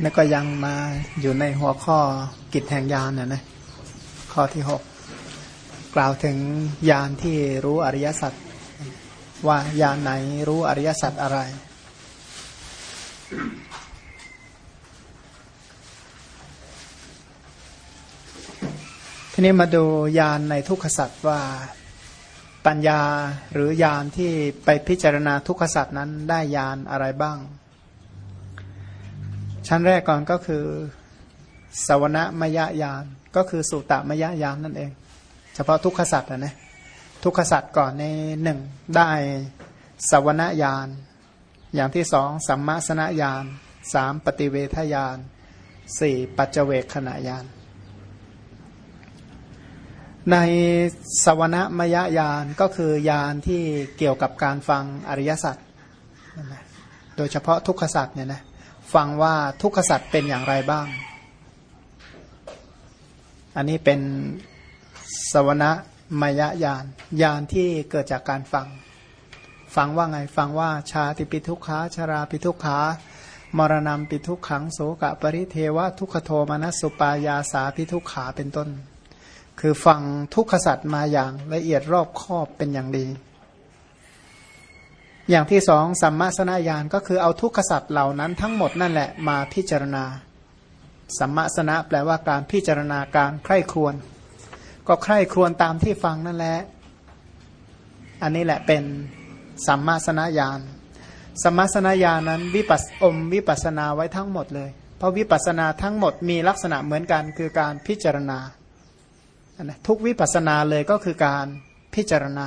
นี่ก็ยังมาอยู่ในหัวข้อกิจแห่งยานน่ะนะข้อที่หกกล่าวถึงยานที่รู้อริยสัจว่ายานไหนรู้อริยสัจอะไร ทีนี้มาดูยานในทุกขสัจว่าปัญญาหรือยานที่ไปพิจารณาทุกขสัจนั้นได้ยานอะไรบ้าง ชั้นแรกก่อนก็คือสวนมยญาณก็คือสุตมยญาณนั่นเอง เฉพาะทุกขสัจนะทุกขสัจก่อนในหนึ่งได้สวนญาณอย่างที่สองสัมมาสนญาณสามปฏิเวทญาณสี่ปัจเจเวกขณะญาณในสวนมยญาณก็คือยานที่เกี่ยวกับการฟังอริยสัจโดยเฉพาะทุกขสัจเนี่ยนะ ฟังว่าทุกขสัจเป็นอย่างไรบ้าง อันนี้เป็นสวนะมายญาณญาณที่เกิดจากการฟัง ฟังว่าไงฟังว่าชาติปิทุกขาชาราปิทุกขามรณะปิทุกขังโสกะปริเทวะทุกขโทมนัสสุปายาสาปิทุกขาเป็นต้น คือฟังทุกขสัตว์มาอย่างละเอียดรอบคอบเป็นอย่างดี อย่างที่สองสัมมาสนญาณก็คือเอาทุกขสัตว์เหล่านั้นทั้งหมดนั่นแหละมาพิจารณา สัมมาสนะแปลว่าการพิจารณาการใคร่ครวญก็ใคร่ครวญตามที่ฟังนั่นแหละ อันนี้แหละเป็นสัมมาสนญาณสัมมาสนญาณนั้นวิปัสอมวิปัสนาไว้ทั้งหมดเลย เพราะวิปัสนาทั้งหมดมีลักษณะเหมือนกันคือการพิจารณา ทุกวิปัสนาเลยก็คือการพิจารณา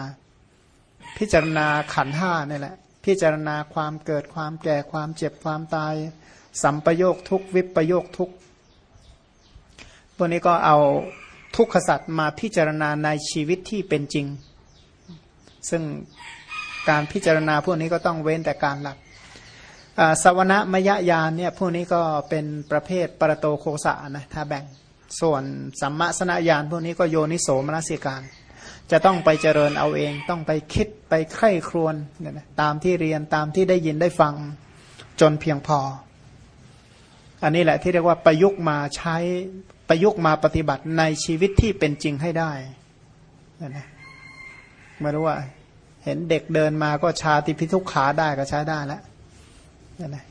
พิจารณาขันห้านี่แหละ พิจารณาความเกิดความแก่ความเจ็บความตาย สัมปโยคทุกวิปโยคทุกพวกนี้ก็เอาทุกขสัตว์มาพิจารณาในชีวิตที่เป็นจริง ซึ่งการพิจารณาพวกนี้ก็ต้องเว้นแต่การหลับสวนะมยญาณเนี่ยพวกนี้ก็เป็นประเภทปรโตโคสะนะถ้าแบ่ง ส่วนสัมมาสนญาณพวกนี้ก็โยนิโสมนสิการ จะต้องไปเจริญเอาเอง ต้องไปคิดไปไข้ครวนเนี่ยนะตามที่เรียนตามที่ได้ยินได้ฟังจนเพียงพอ อันนี้แหละที่เรียกว่าประยุกต์มาใช้ประยุกต์มาปฏิบัติในชีวิตที่เป็นจริงให้ได้เนี่ยนะไม่รู้ว่า เห็นเด็กเดินมาก็ชาติพิทุกขาได้ก็ใช้ได้แล้ว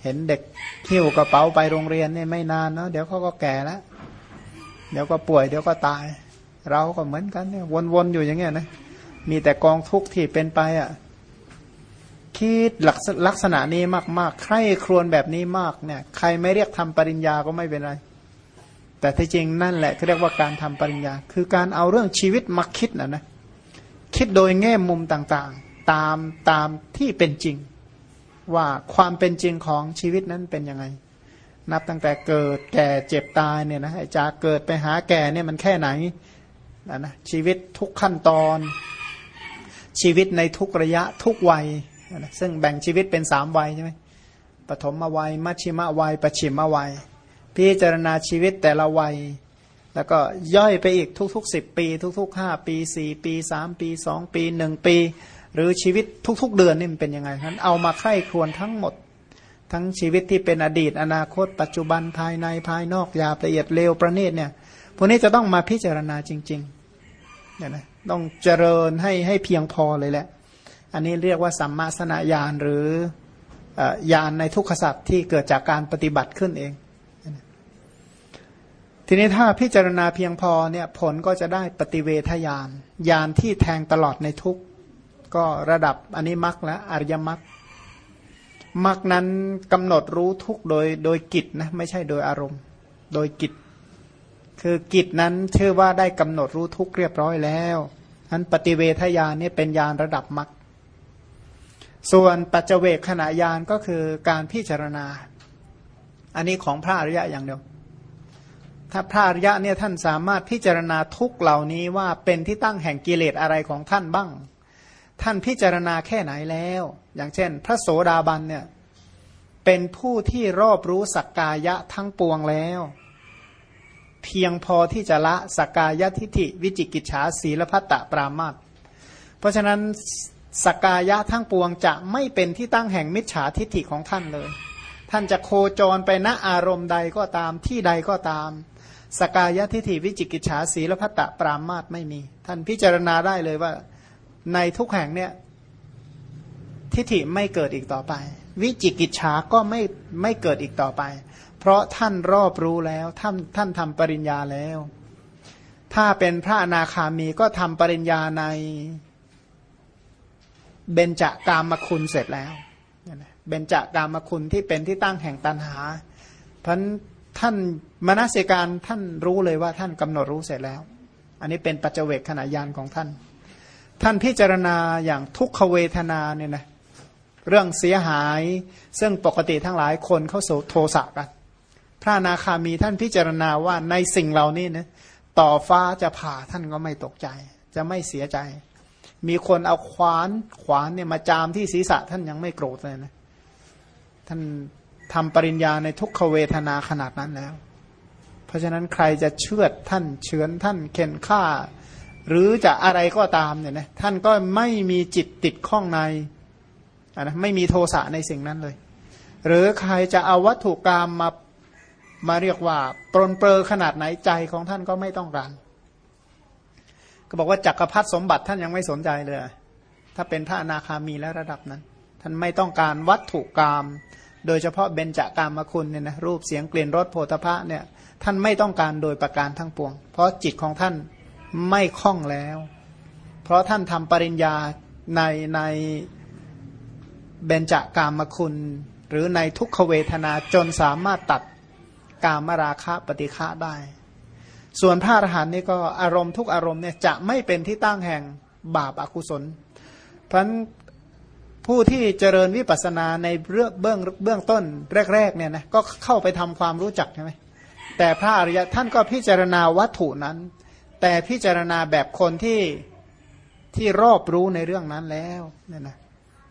เห็นเด็กหิ้วกระเป๋าไปโรงเรียนเนี่ยไม่นานเนาะเดี๋ยวเขาก็แก่แล้วเดี๋ยวก็ป่วยเดี๋ยวก็ตาย เราก็เหมือนกันเนี่ยวนๆอยู่อย่างเงี้ยนะมีแต่กองทุกข์ที่เป็นไปอะคิดลักษณะนี้มากๆ ใครครวญแบบนี้มากเนี่ย ใครไม่เรียกทำปริญญาก็ไม่เป็นไร แต่ที่จริงนั่นแหละเขาเรียกว่าการทำปริญญา คือการเอาเรื่องชีวิตมาคิดนะนะคิดโดยแง่มุมต่างๆ ตามตามที่เป็นจริง ว่าความเป็นจริงของชีวิตนั้นเป็นยังไง นับตั้งแต่เกิดแก่เจ็บตายเนี่ยนะจากเกิดไปหาแก่เนี่ยมันแค่ไหน นะนะชีวิตทุกขั้นตอน ชีวิตในทุกระยะทุกวัยนะซึ่งแบ่งชีวิตเป็นสามวัยใช่ไหมปฐมวัยมัชชิมวัยปชิมวัย พิจารณาชีวิตแต่ละวัย แล้วก็ย่อยไปอีกทุกๆสิบปี ทุกๆห้าปีสี่ปีสามปีสองปีหนึ่งปี หรือชีวิตทุกๆ เดือนนี่มันเป็นยังไงนั้นเอามาใคร่ครวญทั้งหมด ทั้งชีวิตที่เป็นอดีตอนาคต ปัจจุบันภายในภายนอกยาละเอียดเร็วประณีตเนี่ยพวกนี้จะต้องมาพิจารณาจริง ๆ เนี่ยนะต้องเจริญให้ให้เพียงพอเลยแหละ อันนี้เรียกว่าสัมมาสนญาณหรือญาณในทุกขสัตว์ที่เกิดจากการปฏิบัติขึ้นเอง ทีนี้ถ้าพิจารณาเพียงพอเนี่ยผลก็จะได้ปฏิเวทญาณญาณที่แทงตลอดในทุกก็ระดับอันนี้มรรคและอริยมรรคมรรคนั้นกำหนดรู้ทุกโดยโดยกิจนะไม่ใช่โดยอารมณ์ โดยกิจ คือกิจนั้นชื่อว่าได้กำหนดรู้ทุกเรียบร้อยแล้วนั้นปฏิเวทญาณนี่เป็นญาณระดับมรรคส่วนปัจเจเวกขณะญาณก็คือการพิจารณา อันนี้ของพระอริยะอย่างเดียว ถ้าพระอริยะเนี่ยท่านสามารถพิจารณาทุกเหล่านี้ว่าเป็นที่ตั้งแห่งกิเลสอะไรของท่านบ้าง ท่านพิจารณาแค่ไหนแล้ว อย่างเช่น พระโสดาบันเนี่ยเป็นผู้ที่รอบรู้สักกายะทั้งปวงแล้ว เพียงพอที่จะละสักกายทิฏฐิ วิจิกิจฉาศีลพัตตปรามาตเพราะฉะนั้นสักกายะทั้งปวงจะไม่เป็นที่ตั้งแห่งมิจฉาทิฏฐิของท่านเลย ท่านจะโคจรไปณอารมณ์ใดก็ตามที่ใดก็ตาม สกายทิฏฐิวิจิกิจฉาสีและพัตตปรามาตไม่มี ท่านพิจารณาได้เลยว่า ในทุกแห่งเนี่ยทิฏฐิไม่เกิดอีกต่อไป วิจิกิจฉาก็ไม่ไม่เกิดอีกต่อไป เพราะท่านรอบรู้แล้วท่านท่านทำปริญญาแล้ว ถ้าเป็นพระอนาคามีก็ทำปริญญาในเบญจากามคุณเสร็จแล้วเบญจากามคุณที่เป็นที่ตั้งแห่งตันหา เพันท่านมนสิการท่านรู้เลยว่าท่านกำหนดรู้เสร็จแล้ว อันนี้เป็นปัจเจกขณะยานของท่าน ท่านพิจารณาอย่างทุกขเวทนาเนี่ยนะเรื่องเสียหายซึ่งปกติทั้งหลายคนเขาโทสะกัน พระนาคามีท่านพิจารณาว่าในสิ่งเหล่านี้นะต่อฟ้าจะผ่าท่านก็ไม่ตกใจ จะไม่เสียใจ มีคนเอาขวานขวานเนี่ยมาจามที่ศีรษะท่านยังไม่โกรธเลยนะท่านทำปริญญาในทุกขเวทนาขนาดนั้นแล้ว เพราะฉะนั้นใครจะเชื่อท่านเฉือนท่านเข็นฆ่า หรือจะอะไรก็ตามเนี่ยนะท่านก็ไม่มีจิตติดข้องในนะไม่มีโทสะในสิ่งนั้นเลย หรือใครจะเอาวัตถุกรรมมา มาเรียกว่า ปรนเปรอขนาดไหนใจของท่านก็ไม่ต้องการ ก็บอกว่าจักรพรรดิสมบัติท่านยังไม่สนใจเลย ถ้าเป็นพระอนาคามีและระดับนั้น ท่านไม่ต้องการวัตถุกรรมโดยเฉพาะเบญจากามคุณเนี่ยนะรูปเสียงกลิ่นรสโผฏฐะเนี่ยท่านไม่ต้องการโดยประการทั้งปวง เพราะจิตของท่านไม่คล่องแล้ว เพราะท่านทำปริญญาในในเบญจากามคุณ หรือในทุกขเวทนาจนสามารถตัด กามราคะปฏิฆะได้ ส่วนพระอรหันต์นี่ก็อารมณ์ทุกอารมณ์เนี่ยจะไม่เป็นที่ตั้งแห่งบาปอากุศล เพราะผู้ที่เจริญวิปัสสนาในเรื่องเบื้องเบื้องต้นแรกๆเนี่ยนะก็เข้าไปทำความรู้จักใช่ไหมแต่พระอริยะท่านก็พิจารณาวัตถุนั้น แต่พิจารณาแบบคนที่ที่รอบรู้ในเรื่องนั้นแล้วเนี่ยนะ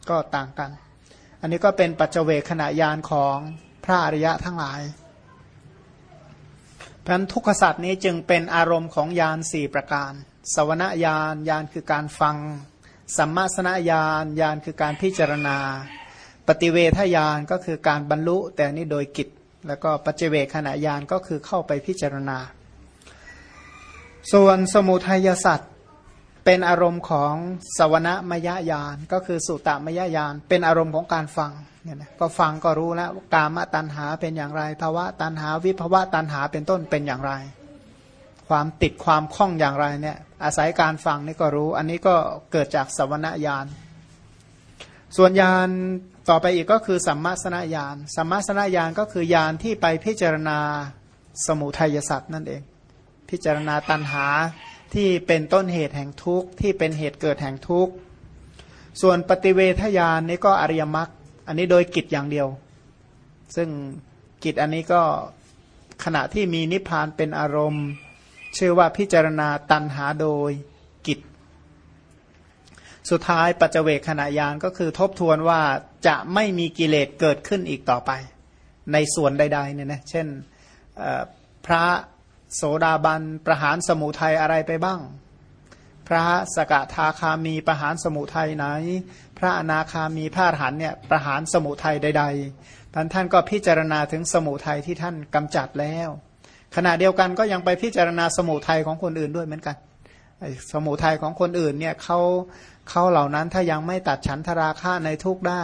ก็ต่างกัน อันนี้ก็เป็นปัจเจกขณะยานของพระอริยะทั้งหลาย พราะนั้นทุกขสัตว์นี้จึงเป็นอารมณ์ของยานสี่ประการ สวนญาณญาณคือการฟัง สัมมาสนญาณญาณคือการพิจารณา ปฏิเวทญาณก็คือการบรรลุ แต่นี่โดยกิจ แล้วก็ปัจเจเวขณะญาณก็คือเข้าไปพิจารณา ส่วนสมุทัยสัตว์ เป็นอารมณ์ของสวนมยญาณก็คือสุตมยญาณเป็นอารมณ์ของการฟังเนี่ยนะก็ฟังก็รู้แล้วกามตัณหาเป็นอย่างไรภาวะตัณหาวิภาวะตัณหาเป็นต้นเป็นอย่างไร ความติดความคล่องอย่างไรเนี่ยอาศัยการฟังนี่ก็รู้ อันนี้ก็เกิดจากสวรญาณส่วนญาณต่อไปอีกก็คือสัมมาสนญาณสัมมาสนญาณก็คือญาณที่ไปพิจารณาสมุทัยสัตว์นั่นเอง พิจารณาตัณหา ที่เป็นต้นเหตุแห่งทุกข์ที่เป็นเหตุเกิดแห่งทุกข์ส่วนปฏิเวทญาณนี่ก็อริยมรรคอันนี้โดยกิจอย่างเดียว ซึ่งกิจอันนี้ก็ขณะที่มีนิพพานเป็นอารมณ์ ชื่อว่าพิจารณาตันหาโดยกิจ สุดท้ายปัจเจเวขณะยานก็คือทบทวนว่าจะไม่มีกิเลสเกิดขึ้นอีกต่อไป ในส่วนใดๆเนี่ยนะเช่นพระ โสดาบันประหารสมุทัยอะไรไปบ้าง พระสกทาคามีประหารสมุทัยไหน พระอนาคามีพระอรหันเนี่ยประหารสมุทัยใดๆท่านท่านก็พิจารณาถึงสมุทัยที่ท่านกำจัดแล้ว ขณะเดียวกันก็ยังไปพิจารณาสมุทัยของคนอื่นด้วยเหมือนกันสมุทัยของคนอื่นเนี่ยเขาเขาเหล่านั้นถ้ายังไม่ตัดฉันทราคะในทุกได้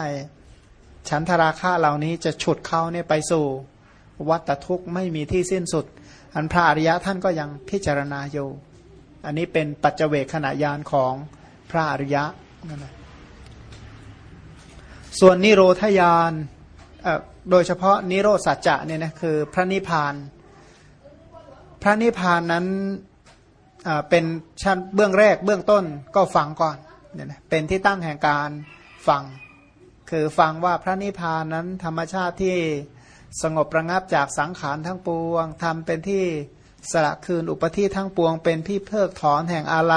ฉันทราคะเหล่านี้จะฉุดเขาเนี่ยไปสู่ วัตทุกข์ไม่มีที่สิ้นสุด อันพระอริยะท่านก็ยังพิจารณาอยู่ อันนี้เป็นปัจเจกขณะยานของพระอริยะนั่นแหละส่วนนิโรธยานโดยเฉพาะนิโรสัจจะเนี่ยนะคือพระนิพพาน พระนิพพานนั้นเป็นชั้นเบื้องแรกเบื้องต้นก็ฟังก่อนเนี่ยนะเป็นที่ตั้งแห่งการฟัง คือฟังว่าพระนิพพานนั้นธรรมชาติที่ สงบระงับจากสังขารทั้งปวงทำเป็นที่สละคืนอุปธิทั้งปวง เป็นที่เพิกถอนแห่งอะไร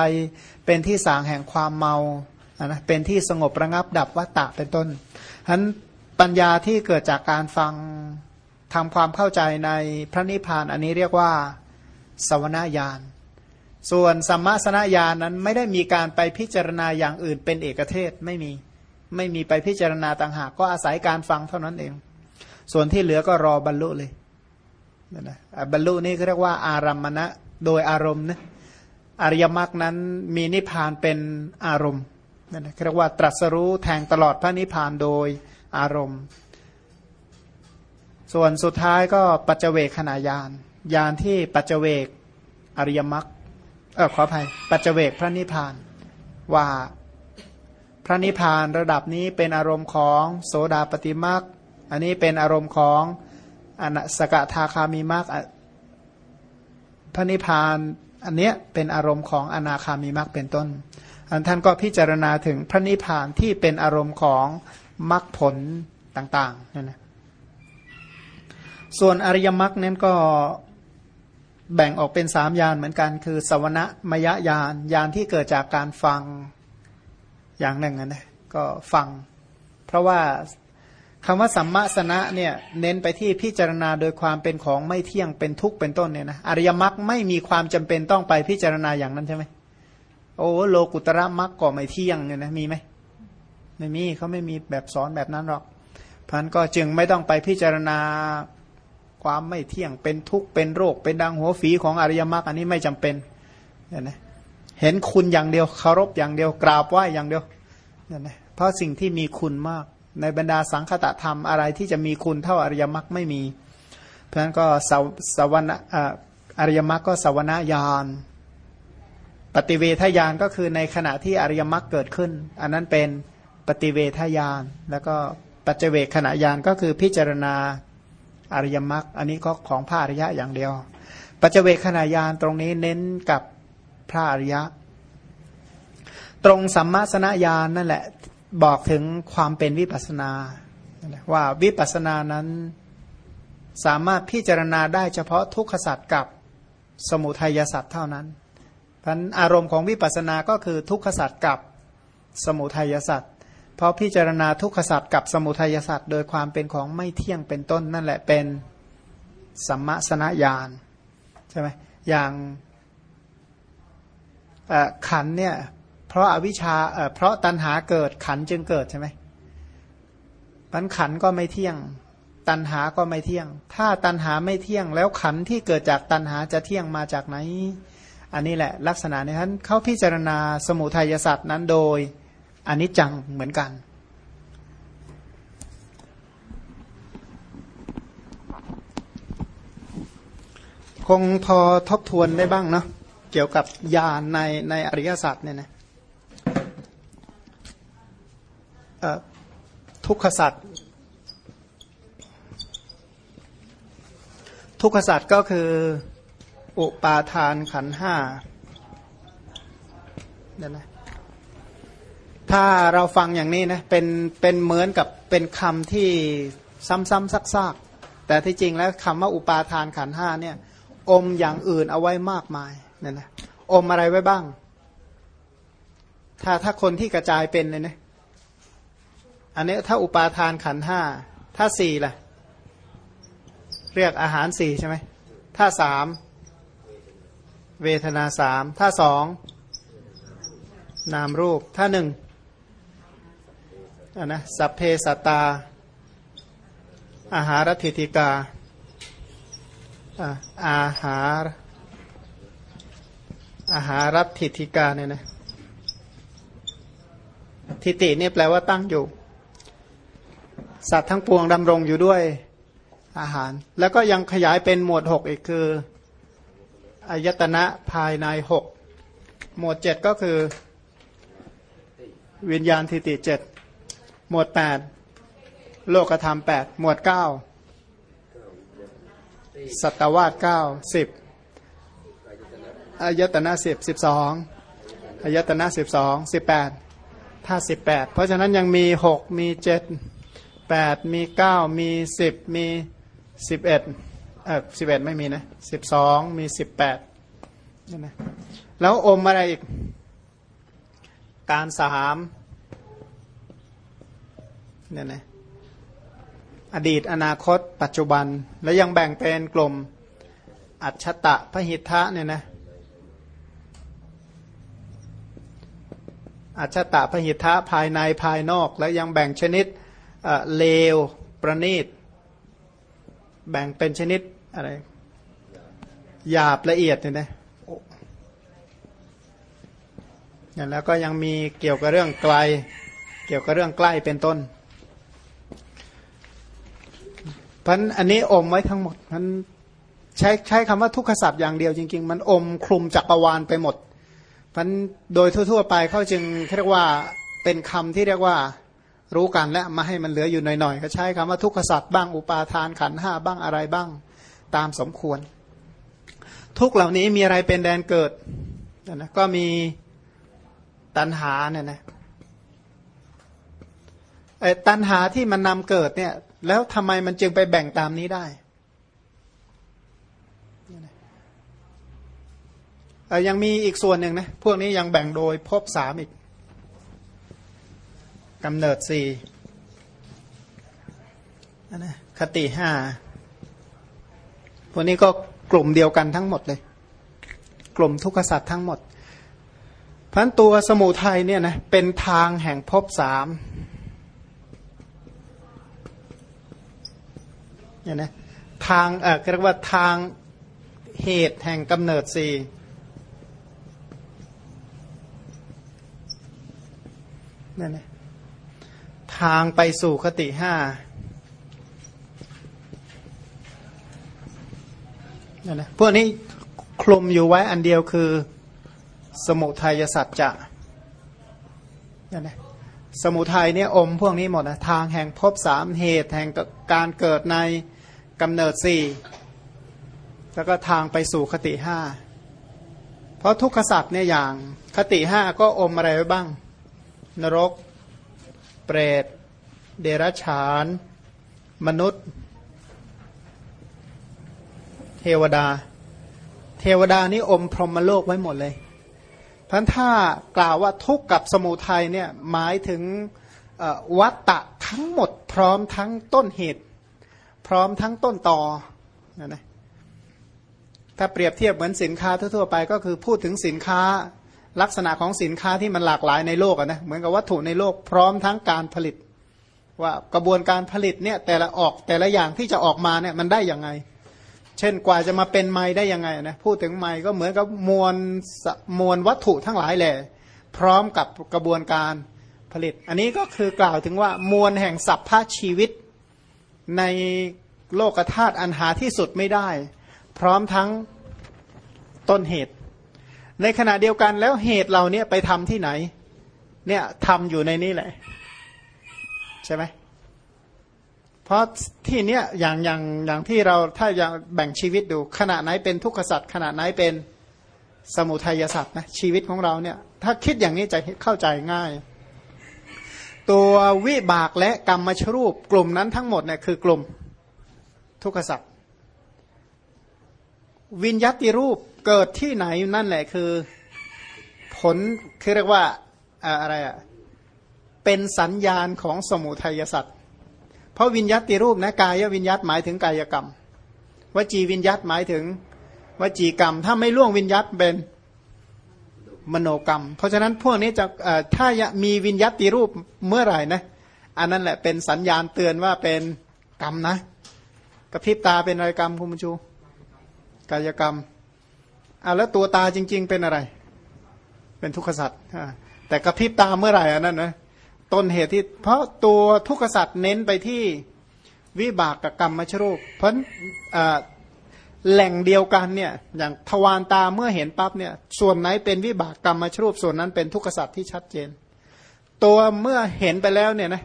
เป็นที่สางแห่งความเมานะเป็นที่สงบระงับดับวัตตะเป็นต้นฉะนั้นปัญญาที่เกิดจากการฟังทำความเข้าใจในพระนิพพานอันนี้เรียกว่าสวนญาณส่วนสัมมาสนญาณนั้นไม่ได้มีการไปพิจารณาอย่างอื่นเป็นเอกเทศไม่มี ไม่มีไปพิจารณาต่างหากก็อาศัยการฟังเท่านั้นเอง ส่วนที่เหลือก็รอบรรลุเลยนั่นนะบรรลุนี่เรียกว่าอารัมมณะโดยอารมณ์นะอริยมรรคนั้นมีนิพพานเป็นอารมณ์นั่นนะเรียกว่าตรัสรู้แทงตลอดพระนิพพานโดยอารมณ์ ส่วนสุดท้ายก็ปัจเจเวขณะยานยานที่ปัจเจเวกอริยมรรคเออขออภัยปัจเจเวกพระนิพพานว่าพระนิพพานระดับนี้เป็นอารมณ์ของโสดาปฏิมรรค อันนี้เป็นอารมณ์ของอนสกทาคามีมรรคพระนิพพานอันเนี้ยเป็นอารมณ์ของอนาคามีมรรคเป็นต้น อันท่านก็พิจารณาถึงพระนิพพานที่เป็นอารมณ์ของมรรคผลต่างๆนั่นนะส่วนอริยมรรคนั้นก็แบ่งออกเป็นสามยานเหมือนกัน คือ สวนะมยญาณยานที่เกิดจากการฟังอย่างหนึ่งนะก็ฟัง เพราะว่า คำว่าสัมมาสนะเนี่ยเน้นไปที่พิจารณาโดยความเป็นของไม่เที่ยงเป็นทุกข์เป็นต้นเนี่ยนะอริยมรรคไม่มีความจำเป็นต้องไปพิจารณาอย่างนั้นใช่ไหมโอ้โลกุตระมรรคก็ไม่เที่ยงเนี่ยนะมีไหมไม่มีเขาไม่มีแบบสอนแบบนั้นหรอกพันก็จึงไม่ต้องไปพิจารณาความไม่เที่ยงเป็นทุกข์เป็นโรค เป็นดังหัวฝีของอริยมรรคอันนี้ไม่จำเป็นเนี่ยนะเห็นคุณอย่างเดียวเคารพอย่างเดียวกราบไหว้อย่างเดียวเนี่ยนะเพราะสิ่งที่มีคุณมาก ในบรรดาสังคตะธรรมอะไรที่จะมีคุณเท่าอริยมรรคไม่มี เพราะฉะนั้นก็สสวรรค์อริยมรรคก็สวรรญาณปฏิเวทญาณก็คือในขณะที่อริยมรรคเกิดขึ้น อันนั้นเป็นปฏิเวทญาณแล้วก็ปัจเจเวขณะญาณก็คือพิจารณาอริยมรรคอันนี้ก็ของพระอริยะอย่างเดียว ปัจเจเวขณะญาณตรงนี้เน้นกับพระอริยะ ตรงสัมมาสนญาณนั่นแหละ บอกถึงความเป็นวิปัสนา ว่าวิปัสนานั้นสามารถพิจารณาได้เฉพาะทุกขสัตว์กับสมุทัยสัตว์เท่านั้นพันอารมณ์ของวิปัสนาก็คือทุกขสัตว์กับสมุทัยสัตว์เพราะพิจารณาทุกขสัตว์กับสมุทัยสัตว์โดยความเป็นของไม่เที่ยงเป็นต้นนั่นแหละเป็นสัมมาสนญาณใช่ไหมอย่างขันเนี่ย เพราะอาวิชชาเพราะตัณหาเกิดขันจึงเกิดใช่ไหมปันขันก็ไม่เที่ยง ตัณหาก็ไม่เที่ยง ถ้าตัณหาไม่เที่ยง แล้วขันที่เกิดจากตัณหาจะเที่ยงมาจากไหน อันนี้แหละ ลักษณะในท่านเขาพิจารณาสมุทัยสัตว์นั้นโดยอันิจจังเหมือนกัน คงพอทบทวนได้บ้างเนาะเกี่ยวกับญาณในในอริยสัจเนี่ยนะ ทุกขสัตว์ทุกขสัตว์ก็คืออุปาทานขันห้าเนี่ยนะถ้าเราฟังอย่างนี้นะเป็นเป็นเหมือนกับเป็นคำที่ซ้ำๆซักๆ แต่ที่จริงแล้วคำว่าอุปาทานขันห้าเนี่ยอมอย่างอื่นเอาไว้มากมายเนี่ยนะอมอะไรไว้บ้าง ถ้าถ้าคนที่กระจายเป็นเลยนะ อันนี้ถ้าอุปาทานขันห้าถ้าสี่ล่ะ เรียกอาหารสี่ใช่ไหมถ้าสามเวทนาสามถ้าสองนามรูปถ้าหนึ่งอันนะสัพเพสตา อาหารทิติกาอาหาร อาหารัติทิกาเนี่ยนะทิตินี่แปลว่าตั้งอยู่ สัตว์ทั้งปวงดำรงอยู่ด้วยอาหาร แล้วก็ยังขยายเป็นหมวดหกอีกคืออายตนะภายในหกหมวดเจ็ดก็คือ วิญญาณทิติเจ็ดหมวดแปดโลกธรรมแปดหมวดเก้าสัตวาสเก้าสิบอายตนะสิบสิบสองอายตนะสิบสองสิบแปดถ้าสิบแปดเพราะฉะนั้นยังมีหกมีเจ็ด แปดมีเก้ามีสิบมีสิบเอ็ดเออสิบเอ็ดไม่มีนะสิบสองมีสิบแปดนี่นะแล้วอมอะไรอีก การสามเนี่ยนะอดีตอนาคต ปัจจุบัน แล้วยังแบ่งเป็นกลุ่มอัจฉตะพหิทธะเนี่ยนะอัจฉตะพหิทธะภายในภายนอก แล้วยังแบ่งชนิด เลวประณีต แบ่งเป็นชนิดอะไร หยาบละเอียดเนี่ยนะแล้วก็ยังมีเกี่ยวกับเรื่องไกล เกี่ยวกับเรื่องใกล้เป็นต้นพันอันนี้อมไว้ทั้งหมดมันใช้ใช้คำว่าทุกขศัพท์อย่างเดียวจริง ๆ มันอมคลุมจักรวาลไปหมดพันโดยทั่ว ๆ ไปเขาจึงเรียกว่าเป็นคำที่เรียกว่า รู้กันและมาให้มันเหลืออยู่หน่อยๆก็ใช้คำว่าทุกขศัพท์บ้างอุปาทานขันห้าบ้างอะไรบ้างตามสมควร ทุกเหล่านี้มีอะไรเป็นแดนเกิดนะก็มีตัณหาเนี่ยนะไอ้ตัณหาที่มันนำเกิดเนี่ย แล้วทำไมมันจึงไปแบ่งตามนี้ได้ยังมีอีกส่วนหนึ่งนะพวกนี้ยังแบ่งโดยพบสามอีก กำเนิดสี่นะคติห้าพวกนี้ก็กลุ่มเดียวกันทั้งหมดเลย กลุ่มทุกขสัตว์ทั้งหมดพันตัวสมุทัยเนี่ยนะเป็นทางแห่งภพสามเนี่ยนะทางเอ่อเรียกว่าทางเหตุแห่งกำเนิดสี่นั่นนะ ทางไปสู่คติห้านะพวกนี้คลุมอยู่ไว้อันเดียวคือสมุทัยสัจจะนะสมุทัยเนี่ยอมพวกนี้หมดนะทางแห่งพบสามเหตุแห่งการเกิดในกำเนิดสี่แล้วก็ทางไปสู่คติห้าเพราะทุกขสัตว์เนี่ยอย่างคติห้าก็อมอะไรไว้บ้าง นรก เปรต เดรัจฉาน มนุษย์ เทวดา เทวดานี่อมพรหมโลกไว้หมดเลยพันถ้ากล่าวว่าทุกข์กับสมุทัยเนี่ยหมายถึงวัตตะทั้งหมดพร้อมทั้งต้นเหตุ พร้อมทั้งต้นต่อนะนะถ้าเปรียบเทียบเหมือนสินค้าทั่วๆไปก็คือพูดถึงสินค้า ลักษณะของสินค้าที่มันหลากหลายในโลกนะเหมือนกับวัตถุในโลกพร้อมทั้งการผลิต ว่ากระบวนการผลิตเนี่ยแต่ละออกแต่ละอย่างที่จะออกมาเนี่ยมันได้ยังไง เช่นกว่าจะมาเป็นไม้ได้ยังไงนะพูดถึงไม้ก็เหมือนกับมวลมวลวัตถุทั้งหลายแหละพร้อมกับกระบวนการผลิต อันนี้ก็คือกล่าวถึงว่ามวลแห่งสัพพะชีวิตในโลกธาตุอันหาที่สุดไม่ได้ พร้อมทั้งต้นเหตุ ในขณะเดียวกันแล้วเหตุเราเนี่ยไปทำที่ไหน เนี่ยทำอยู่ในนี้แหละ ใช่ไหมเพราะที่เนี้ยอย่างอย่างอย่างที่เราถ้าอย่างแบ่งชีวิตดู ขณะไหนเป็นทุกขสัตว์ขณะไหนเป็นสมุทัยสัตว์นะชีวิตของเราเนี่ย ถ้าคิดอย่างนี้จะเข้าใจง่าย ตัววิบากและกรรมชรูปกลุ่มนั้นทั้งหมดเนี่ยคือกลุ่มทุกขสัตว์วิญญาติรูป เกิดที่ไหนนั่นแหละคือผลคือเรียกว่าอะไรอะเป็นสัญญาณของสมุทัยสัตว์เพราะวิญญาติรูปนะกายวิญญาตหมายถึงกายกรรม วจีวิญญาตหมายถึงวจีกรรม ถ้าไม่ล่วงวิญญาตเป็นมโนกรรม เพราะฉะนั้นพวกนี้จะถ้ามีวิญญาติรูปเมื่อไหร่นะอันนั้นแหละเป็นสัญญาณเตือนว่าเป็นกรรมนะกระพริบตาเป็นอะไรกรรมคุณผู้ชูกายกรรม อ่าแล้วตัวตาจริง ๆ เป็นอะไร เป็นทุกขสัตว์แต่กระพริบตาเมื่อไหร่อันนั้นนะต้นเหตุที่เพราะตัวทุกขสัตว์เน้นไปที่วิบากกับกรรมมชรูป เพราะแหล่งเดียวกันเนี่ยอย่างทวารตาเมื่อเห็นปั๊บเนี่ยส่วนไหนเป็นวิบากกรรมมชรูป ส่วนนั้นเป็นทุกขสัตว์ที่ชัดเจน ตัวเมื่อเห็นไปแล้วเนี่ยนะ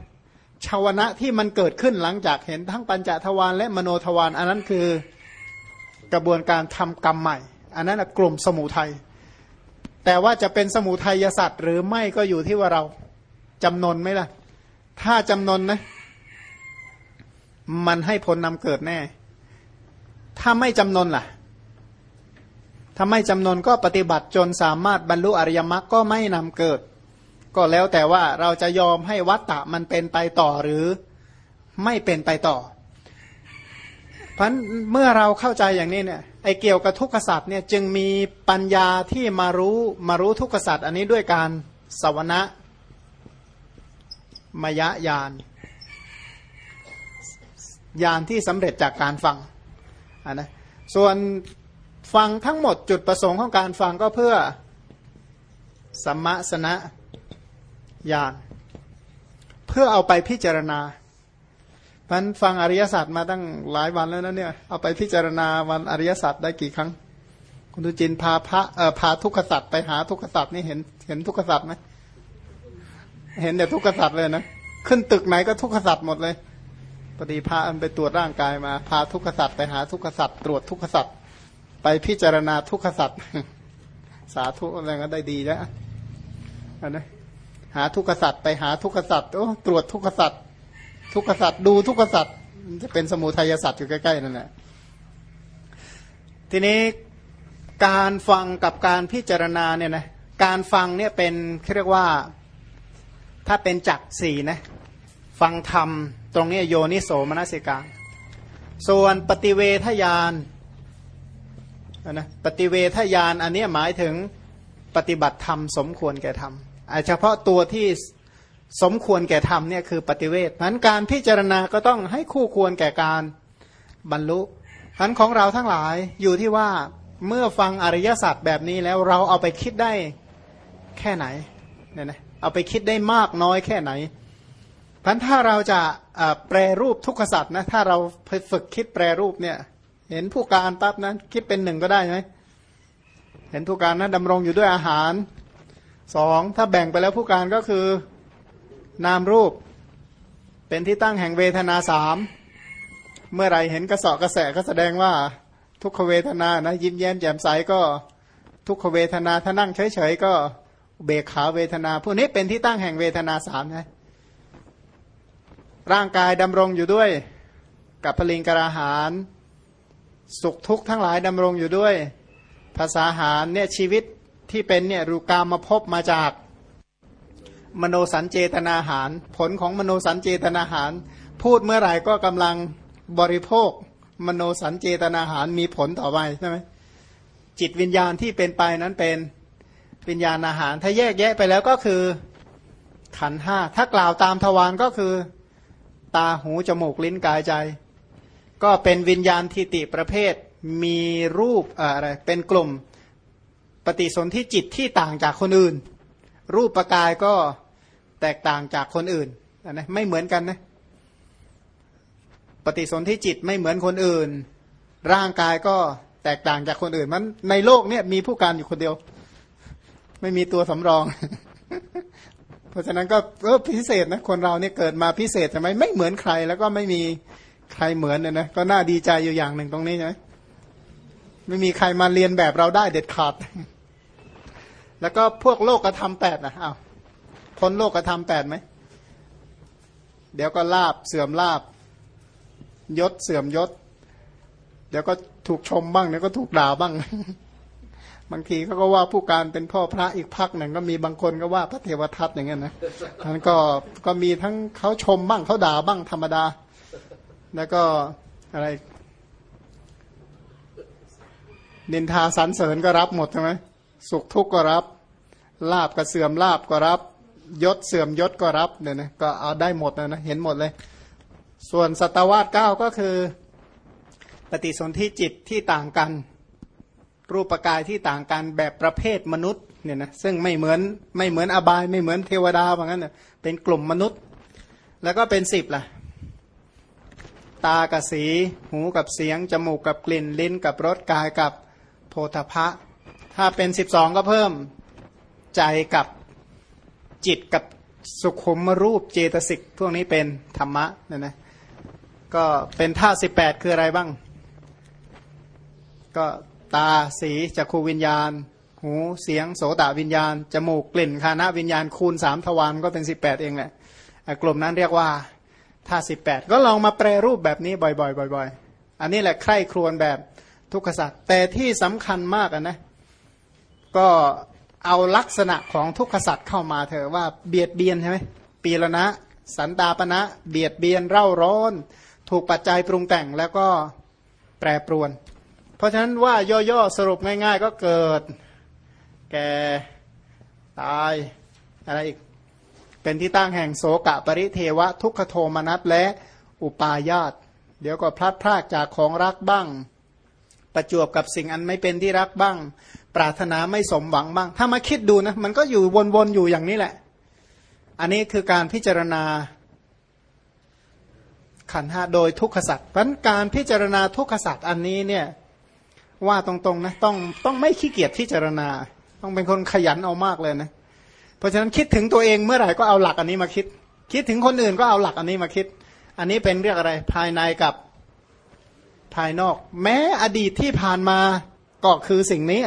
ชาวนะที่มันเกิดขึ้นหลังจากเห็นทั้งปัญจทวารและมโนทวารอันนั้นคือกระบวนการทำกรรมใหม่ อันนั้นกลุ่มสมุทัยแต่ว่าจะเป็นสมุทัยสัตว์หรือไม่ก็อยู่ที่ว่าเราจำนนไหมล่ะ ถ้าจำนนนะมันให้ผลนำเกิดแน่ ถ้าไม่จำนนล่ะถ้าไม่จำนนก็ปฏิบัติจนสามารถบรรลุอริยมรรคก็ไม่นำเกิด ก็แล้วแต่ว่าเราจะยอมให้วัตตะมันเป็นไปต่อหรือไม่เป็นไปต่อ เพราะเมื่อเราเข้าใจอย่างนี้เนี่ย อเกี่ยวกับทุกขสัตว์เนี่ยจึงมีปัญญาที่มารู้มารู้ทุกขสัตว์อันนี้ด้วยการสวนะมยญาณญาณที่สำเร็จจากการฟังนนะส่วนฟังทั้งหมดจุดประสงค์ของการฟังก็เพื่อสัมมาสนะญาณเพื่อเอาไปพิจารณา พันฟังอริยสัจมาตั้งหลายวันแล้วนะเนี่ยเอาไปพิจารณาวันอริยสัจได้กี่ครั้ง คุณตุจินพาพระเอ่อพาทุกขสัจไปหาทุกขสัจนี่เห็นเห็นทุกขสัจไหมเห็นแต่ทุกขสัจเลยนะขึ้นตึกไหนก็ทุกขสัจหมดเลยพอดีพาอันไปตรวจร่างกายมา พาทุกขสัจไปหาทุกขสัจตรวจทุกขสัจไปพิจารณาทุกขสัจสาธุอะไรก็ได้ดีแล้วอันะหาทุกขสัตว์ไปหาทุกขสัตว์โอ้ตรวจทุกขสัตว์ ทุกขสัตว์ดูทุกขสัตว์จะเป็นสมุทัยสัตว์อยู่ใกล้ๆนั่นแหละทีนี้การฟังกับการพิจารณาเนี่ยนะการฟังเนี่ยเป็นเรียกว่าถ้าเป็นจักสี่นะฟังธรรม ตรงนี้โยนิโสมนสิกาส่วนปฏิเวทยานนะปฏิเวทยานอันนี้หมายถึงปฏิบัติธรรมสมควรแก่ธรรมเฉพาะตัวที่ สมควรแก่ธรรมเนี่ยคือปฏิเวทนั้นการพิจารณาก็ต้องให้คู่ควรแก่การบรรลุพันของเราทั้งหลายอยู่ที่ว่าเมื่อฟังอริยสัจแบบนี้แล้วเราเอาไปคิดได้แค่ไหนเนี่ยนะเอาไปคิดได้มากน้อยแค่ไหนพันถ้าเราจะแปรรูปทุกขสัจนะถ้าเราฝึกคิดแปรรูปเนี่ย เห็นผู้การปั๊บนะคิดเป็นหนึ่งก็ได้ไหมเห็นผู้การนะดำรงอยู่ด้วยอาหารสองถ้าแบ่งไปแล้วผู้การก็คือ นามรูป เป็นที่ตั้งแห่งเวทนาสามเมื่อไรเห็นกระสอบกระแสก็แสดงว่าทุกขเวทนานะยิ้มแย้มแจ่มใสก็ทุกขเวทนาถ้านั่งเฉยๆก็เบกขาเวทนาพวกนี้เป็นที่ตั้งแห่งเวทนาสามนะร่างกายดำรงอยู่ด้วย กับพลิงกราหาร สุขทุกข์ทั้งหลายดำรงอยู่ด้วย ภาษาหารเนี่ยชีวิตที่เป็นเนี่ยรูกามาพบมาจาก มโนสัญเจตนาหาร ผลของมโนสัญเจตนาหาร พูดเมื่อไหร่ก็กำลังบริโภค มโนสัญเจตนาหารมีผลต่อไปใช่ไหมจิตวิญญาณที่เป็นไปนั้นเป็นวิญญาณอาหาร ถ้าแยกแยะไปแล้วก็คือขันห้าถ้ากล่าวตามทวารก็คือ ตาหูจมูกลิ้นกายใจ ก็เป็นวิญญาณทิติประเภท มีรูปอะไรเป็นกลุ่ม ปฏิสนธิจิตที่ต่างจากคนอื่น รูปปกายก็แตกต่างจากคนอื่นนะไม่เหมือนกันนะปฏิสนธิจิตไม่เหมือนคนอื่น ร่างกายก็แตกต่างจากคนอื่นมันในโลกเนี่ยมีผู้การอยู่คนเดียว ไม่มีตัวสำรอง เพราะฉะนั้นก็เออพิเศษนะคนเราเนี่ยเกิดมาพิเศษทำไมไม่เหมือนใคร แล้วก็ไม่มีใครเหมือนเนี่ยนะก็น่าดีใจอยู่อย่างหนึ่งตรงนี้ใช่ไหมไม่มีใครมาเรียนแบบเราได้เด็ดขาด แล้วก็พวกโลกกระทำแปดนะอ้าวพ้นโลกกระทำแปดไหม เดี๋ยวก็ลาบเสื่อมลาบ ยศเสื่อมยศ เดี๋ยวก็ถูกชมบ้างเดี๋ยวก็ถูกด่าบ้าง บางทีเขาก็ว่าผู้การเป็นพ่อพระอีกพักหนึ่งก็มีบางคนก็ว่าพระเทวทัตอย่างเงี้ยนะท่านก็ก็มีทั้งเขาชมบ้างเขาด่าบ้างธรรมดา แล้วก็อะไรนินทาสรรเสริญก็รับหมดใช่ไหม สุขทุกข์ก็รับ ลาบก็เสื่อมลาบก็รับ ยศเสื่อมยศก็รับเนี่ยนะก็เอาได้หมดนะนะเห็นหมดเลย ส่วนสตวาสเก้าก็คือ ปฏิสนธิจิตที่ต่างกัน รูปกายที่ต่างกันแบบประเภทมนุษย์เนี่ยนะซึ่งไม่เหมือนไม่เหมือนอบายไม่เหมือนเทวดาเหมือนกันนะเป็นกลุ่มมนุษย์ แล้วก็เป็นสิบล่ะตากับสี หูกับเสียง จมูกกับกลิ่น ลิ้นกับรส กายกับโพธพะ ถ้าเป็นสิบสองก็เพิ่มใจกับจิตกับสุขุมรูปเจตสิกพวกนี้เป็นธรรมะเนี่ยนะก็เป็นท่าสิบแปดคืออะไรบ้าง ก็ตาสีจักขูวิญญาณ หูเสียงโสตวิญญาณ จมูกกลิ่นคานะวิญญาณคูณสามทวารก็เป็นสิบแปดเองแหละกลุ่มนั้นเรียกว่าท่าสิบแปดก็ลองมาแปรรูปแบบนี้บ่อยๆบ่อยๆ อันนี้แหละใคร่ครวญแบบทุกขสัตว์แต่ที่สำคัญมากนะ ก็เอาลักษณะของทุกขสัตว์เข้ามาเถอะว่าเบียดเบียนใช่ไหมปีละนะ สันตาปณะเบียดเบียนเร่าร้อน ถูกปัจจัยปรุงแต่งแล้วก็แปรปรวน เพราะฉะนั้นว่าย่อๆสรุปง่าย ๆ ก็เกิด แก่ตายอะไรอีกเป็นที่ตั้งแห่งโสกะปริเทวะ ทุกขโทมนัสและอุปาญาต เดี๋ยวก็พลัดพรากจากของรักบ้าง ประจวบกับสิ่งอันไม่เป็นที่รักบ้าง ปรารถนาไม่สมหวังบ้าง ถ้ามาคิดดูนะ มันก็อยู่วนๆอยู่อย่างนี้แหละ อันนี้คือการพิจารณาขันห้าโดยทุกขสัตว์เพราะการพิจารณาทุกขสัตว์อันนี้เนี่ยว่าตรงๆนะต้องต้องไม่ขี้เกียจพิจารณา ต้องเป็นคนขยันเอามากเลยนะ เพราะฉะนั้นคิดถึงตัวเองเมื่อไหร่ก็เอาหลักอันนี้มาคิด คิดถึงคนอื่นก็เอาหลักอันนี้มาคิด อันนี้เป็นเรียกอะไรภายในกับภายนอก แม้อดีตที่ผ่านมาก็คือสิ่งนี้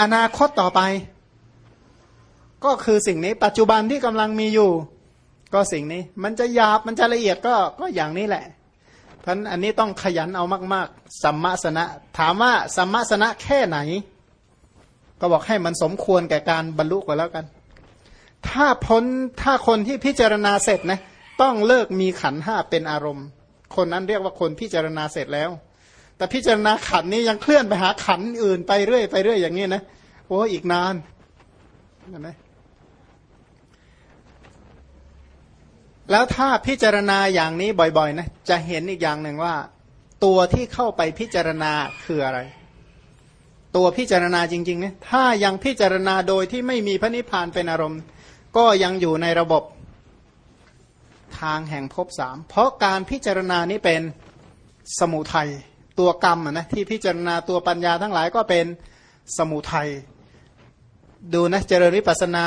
อนาคตต่อไป ก็คือสิ่งนี้ ปัจจุบันที่กำลังมีอยู่ ก็สิ่งนี้ มันจะหยาบมันจะละเอียดก็ก็อย่างนี้แหละเพราะอันนี้ต้องขยันเอามาก ๆ สัมมาสนะ ถามว่าสัมมาสนะแค่ไหน ก็บอกให้มันสมควรแก่การบรรลุก็แล้วกัน ถ้าพ้นถ้าคนที่พิจารณาเสร็จนะต้องเลิกมีขันห้าเป็นอารมณ์ คนนั้นเรียกว่าคนพิจารณาเสร็จแล้ว แต่พิจารณาขันนี้ยังเคลื่อนไปหาขันอื่นไปเรื่อยไปเรื่อยอย่างนี้นะโอ้อีกนานเห็นไหมแล้วถ้าพิจารณาอย่างนี้บ่อยๆนะจะเห็นอีกอย่างหนึ่งว่า ตัวที่เข้าไปพิจารณาคืออะไร ตัวพิจารณาจริงๆเนี่ยถ้ายังพิจารณาโดยที่ไม่มีพระนิพพานเป็นอารมณ์ ก็ยังอยู่ในระบบทางแห่งภพสามเพราะการพิจารณานี้เป็นสมุทัย ตัวกรรมนะที่พิจารณาตัวปัญญาทั้งหลายก็เป็นสมุทัยดูนะเจริญวิปัสนา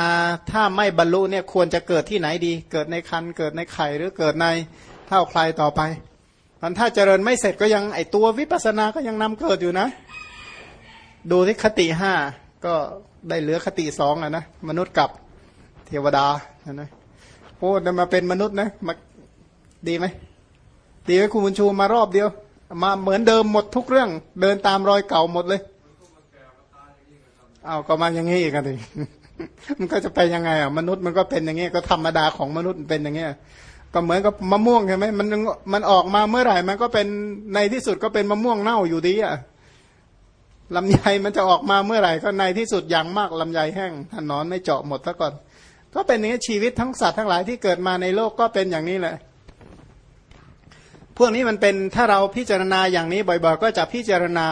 ถ้าไม่บรรลุเนี่ยควรจะเกิดที่ไหนดี เกิดในคันเกิดในไข่หรือเกิดในเท่าใครต่อไปมันถ้าเจริญไม่เสร็จก็ยังไอตัววิปัสนาก็ยังนำเกิดอยู่นะ ดูที่คติห้าก็ได้เหลือคติสองอะนะมนุษย์กับเทวดานะโอ้ได้มาเป็นมนุษย์นะมาดีไหมดีไหมคุณบุญชูมารอบเดียว มาเหมือนเดิมหมดทุกเรื่อง เดินตามรอยเก่าหมดเลยเอาก็มาอย่างนี้อีกอันดิมันก็จะไปยังไงอะมนุษย์มันก็เป็นอย่างนี้ก็ธรรมดาของมนุษย์เป็นอย่างเงี้ยก็เหมือนกับมะม่วงใช่ไหมมันมันออกมาเมื่อไหร่มันก็เป็นในที่สุดก็เป็นมะม่วงเน่าอยู่ดีอะลำไยมันจะออกมาเมื่อไหร่ก็ในที่สุดอย่างมากลำไยแห้งถ้านอนไม่เจาะหมดซะก่อน ก็เป็นอย่างนี้ชีวิตทั้งสัตว์ทั้งหลายที่เกิดมาในโลกก็เป็นอย่างนี้แหละ พวกนี้มันเป็นถ้าเราพิจารณาอย่างนี้บ่อยๆ ก็จะพิจารณา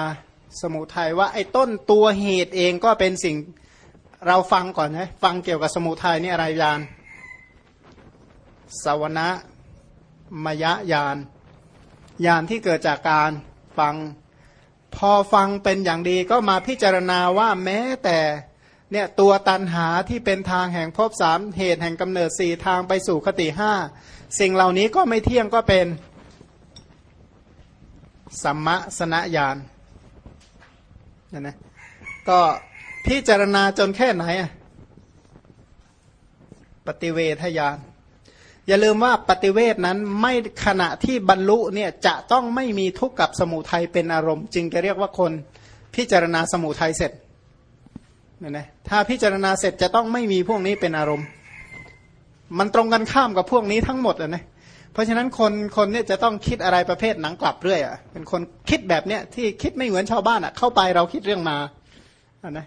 สมุทัยว่าไอ้ต้นตัวเหตุเองก็เป็นสิ่งเราฟังก่อนนะฟังเกี่ยวกับสมุทัยนี่อะไรยานสวนะมยะยานยานที่เกิดจากการฟังพอฟังเป็นอย่างดีก็มาพิจารณาว่าแม้แต่เนี่ยตัวตันหาที่เป็นทางแห่งภพสามเหตุแห่งกำเนิดสี่ทางไปสู่คติห้าสิ่งเหล่านี้ก็ไม่เที่ยงก็เป็น สัมมสนญาณนะนะก็พิจารณาจนแค่ไหนอะปฏิเวทยานอย่าลืมว่าปฏิเวทนั้นไม่ขณะที่บรรลุเนี่ยจะต้องไม่มีทุกข์กับสมุทัยเป็นอารมณ์ จึงจะเรียกว่าคนพิจารณาสมุทัยเสร็จเนี่ยนะถ้าพิจารณาเสร็จจะต้องไม่มีพวกนี้เป็นอารมณ์ มันตรงกันข้ามกับพวกนี้ทั้งหมดอะนะ เพราะฉะนั้นคนคนเนี่ยจะต้องคิดอะไรประเภทหนังกลับเรื่อยอะเป็นคนคิดแบบเนี้ยที่คิดไม่เหมือนชาวบ้านอะเข้าไปเราคิดเรื่องมาอะนะ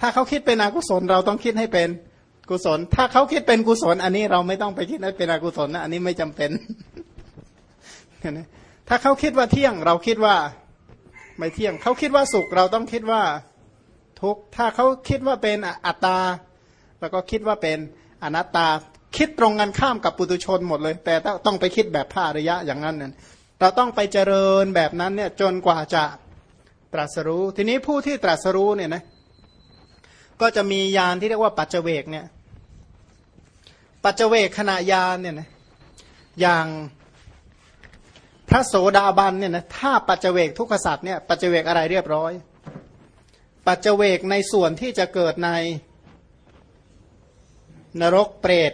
ถ้าเขาคิดเป็นอกุศลเราต้องคิดให้เป็นกุศล ถ้าเขาคิดเป็นกุศล อันนี้เราไม่ต้องไปคิดให้เป็นอกุศลนะอันนี้ไม่จำเป็นนะถ้าเขาคิดว่าเที่ยงเราคิดว่าไม่เที่ยง เขาคิดว่าสุขเราต้องคิดว่าทุกถ้าเขาคิดว่าเป็นอัตตาเราก็คิดว่าเป็นอนัตตา คิดตรงกันข้ามกับปุตุชนหมดเลย แต่ต้องไปคิดแบบพระอริยะอย่างนั้นเนี่ยเราต้องไปเจริญแบบนั้นเนี่ยจนกว่าจะตรัสรู้ ทีนี้ผู้ที่ตรัสรู้เนี่ยนะก็จะมียานที่เรียกว่าปัจเจเวกเนี่ยปัจเจเวกขณะยานเนี่ยนะอย่างพระโสดาบันเนี่ยนะถ้าปัจเจเวกทุกขสัตว์เนี่ยปัจเจเวกอะไรเรียบร้อย ปัจเจเวกในส่วนที่จะเกิดในนรกเปรต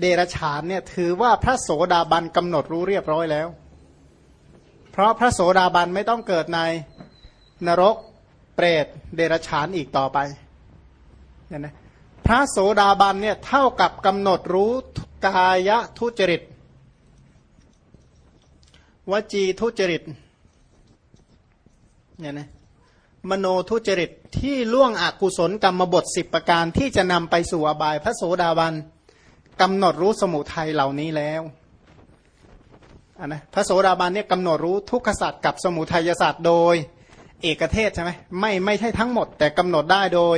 เดรฉานเนี่ยถือว่าพระโสดาบันกำหนดรู้เรียบร้อยแล้ว เพราะพระโสดาบันไม่ต้องเกิดในนรกเปรตเดรฉานอีกต่อไปเนี่ยนะพระโสดาบันเนี่ยเท่ากับกำหนดรู้กายทุจริต วจีทุจริตเนี่ยนะมโนทุจริตที่ล่วงอกุศลกรรมบทสิบประการที่จะนำไปสู่อบายพระโสดาบัน กำหนดรู้สมุทัยเหล่านี้แล้วอันนะพระโสดาบันเนี่ยกำหนดรู้ทุกขสัตว์กับสมุทัยศาสตว์โดย เอกเทศใช่ไหมไม่ไม่ใช่ทั้งหมด แต่กำหนดได้โดย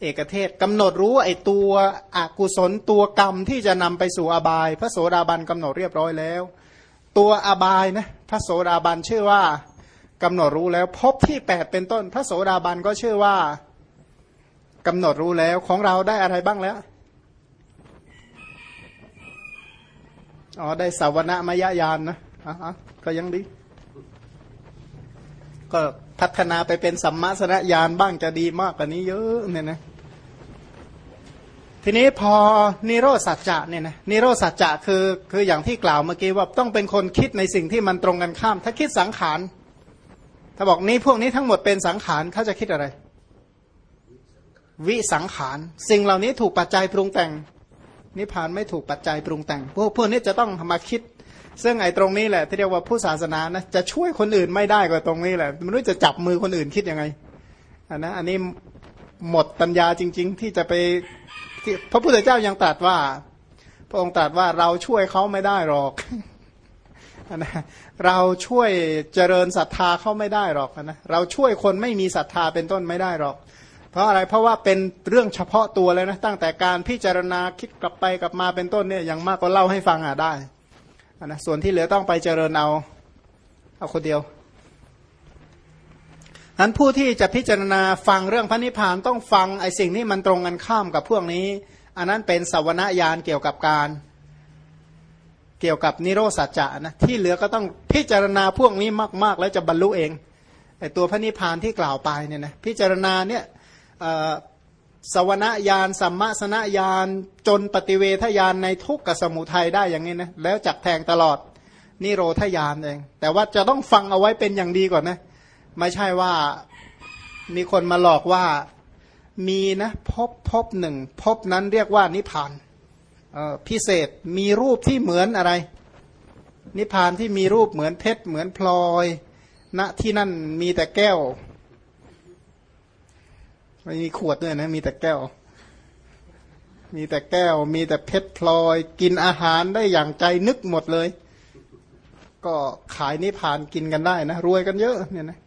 เอกเทศกำหนดรู้ไอตัวอกุศลตัวกรรมที่จะนำไปสู่อบาย พระโสดาบันกำหนดเรียบร้อยแล้ว ตัวอบายนะพระโสดาบันชื่อว่ากำหนดรู้แล้วพบที่แปดเป็นต้น พระโสดาบันก็ชื่อว่ากำหนดรู้แล้วของเราได้อะไรบ้างแล้ว อ๋อได้สาวนะมยญาณนะอะก็ยังดี ก็พัฒนาไปเป็นสัมมาสนญาณบ้างจะดีมากกว่านี้เยอะเนี่ยนะทีนี้พอนิโรสัจจะเนี่ยนะนิโรสัจจะคือคืออย่างที่กล่าวเมื่อกี้ว่าต้องเป็นคนคิดในสิ่งที่มันตรงกันข้าม ถ้าคิดสังขารถ้าบอกนี้พวกนี้ทั้งหมดเป็นสังขารเขาจะคิดอะไร วิสังขาร สิ่งเหล่านี้ถูกปัจจัยปรุงแต่ง นิพพานไม่ถูกปัจจัยปรุงแต่ง พวกพวกนี้จะต้องมาคิด ซึ่งไอ้ตรงนี้แหละ ที่เรียกว่าผู้ศาสนานะจะช่วยคนอื่นไม่ได้ก็ตรงนี้แหละไม่รู้จะจับมือคนอื่นคิดยังไงอันนะอันนี้หมดปัญญาจริง ๆ ที่จะไปพระพุทธเจ้ายังตรัสว่า พระองค์ตรัสว่าเราช่วยเขาไม่ได้หรอกนะเราช่วยเจริญศรัทธาเขาไม่ได้หรอกนะเราช่วยคนไม่มีศรัทธาเป็นต้นไม่ได้หรอก เพราะอะไรเพราะว่าเป็นเรื่องเฉพาะตัวเลยนะตั้งแต่การพิจารณาคิดกลับไปกลับมาเป็นต้นเนี่ยอย่างมากก็เล่าให้ฟังอะได้นะส่วนที่เหลือต้องไปเจริญเอาเอาคนเดียวนั้นผู้ที่จะพิจารณาฟังเรื่องพระนิพพานต้องฟังไอ้สิ่งที่มันตรงกันข้ามกับพวกนี้ อันนั้นเป็นสวรรญาณเกี่ยวกับการเกี่ยวกับนิโรสัจจะนะที่เหลือก็ต้องพิจารณาพวกนี้มาก ๆ แล้วจะบรรลุเองไอ้ตัวพระนิพพานที่กล่าวไปเนี่ยนะพิจารณาเนี่ย สวนญาณสัมมาสนญาณจนปฏิเวทญาณในทุกขสมุทัยได้อย่างนี้นะแล้วจักแทงตลอดนิโรธญาณเองแต่ว่าจะต้องฟังเอาไว้เป็นอย่างดีก่อนนะไม่ใช่ว่ามีคนมาหลอกว่ามีนะพบพบหนึ่งพบนั้นเรียกว่านิพานพิเศษมีรูปที่เหมือนอะไร นิพพานที่มีรูปเหมือนเพชรเหมือนพลอยณนะที่นั่นมีแต่แก้ว ไม่มีขวดด้วยนะ มีแต่แก้ว มีแต่แก้ว มีแต่เพชรพลอย กินอาหารได้อย่างใจนึกหมดเลย ก็ขายนิพานกินกันได้นะ รวยกันเยอะเนี่ยนะ